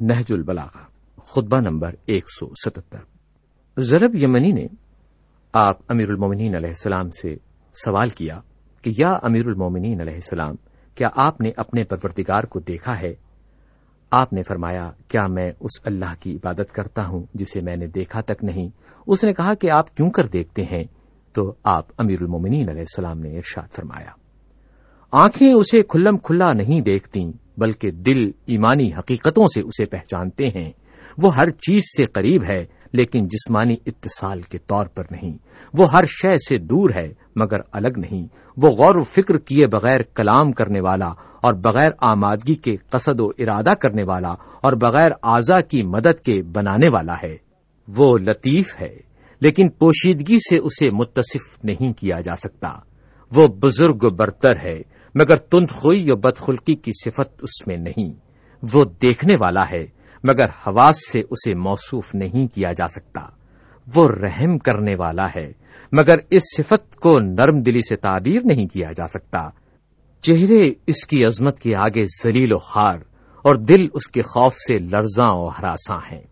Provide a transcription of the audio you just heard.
نہج البلاغا خطبہ نمبر ایک سو ستہتر زرب یمنی نے آپ امیر المومنین علیہ السلام سے سوال کیا کہ یا امیر المومنین علیہ السلام، کیا آپ نے اپنے پرورتگار کو دیکھا ہے؟ آپ نے فرمایا، کیا میں اس اللہ کی عبادت کرتا ہوں جسے میں نے دیکھا تک نہیں؟ اس نے کہا کہ آپ کیوں کر دیکھتے ہیں؟ تو آپ امیر المومنین علیہ السلام نے ارشاد فرمایا، آنکھیں اسے کھلم کھلا نہیں دیکھتی بلکہ دل ایمانی حقیقتوں سے اسے پہچانتے ہیں۔ وہ ہر چیز سے قریب ہے، لیکن جسمانی اتصال کے طور پر نہیں۔ وہ ہر شے سے دور ہے، مگر الگ نہیں۔ وہ غور و فکر کیے بغیر کلام کرنے والا اور بغیر آمادگی کے قصد و ارادہ کرنے والا اور بغیر اعضا کی مدد کے بنانے والا ہے۔ وہ لطیف ہے، لیکن پوشیدگی سے اسے متصف نہیں کیا جا سکتا۔ وہ بزرگ برتر ہے۔ مگر تند خوئی و بدخلقی کی صفت اس میں نہیں۔ وہ دیکھنے والا ہے، مگر حواس سے اسے موصوف نہیں کیا جا سکتا۔ وہ رحم کرنے والا ہے، مگر اس صفت کو نرم دلی سے تعبیر نہیں کیا جا سکتا۔ چہرے اس کی عظمت کے آگے ذلیل و خار، اور دل اس کے خوف سے لرزاں و ہراساں ہیں۔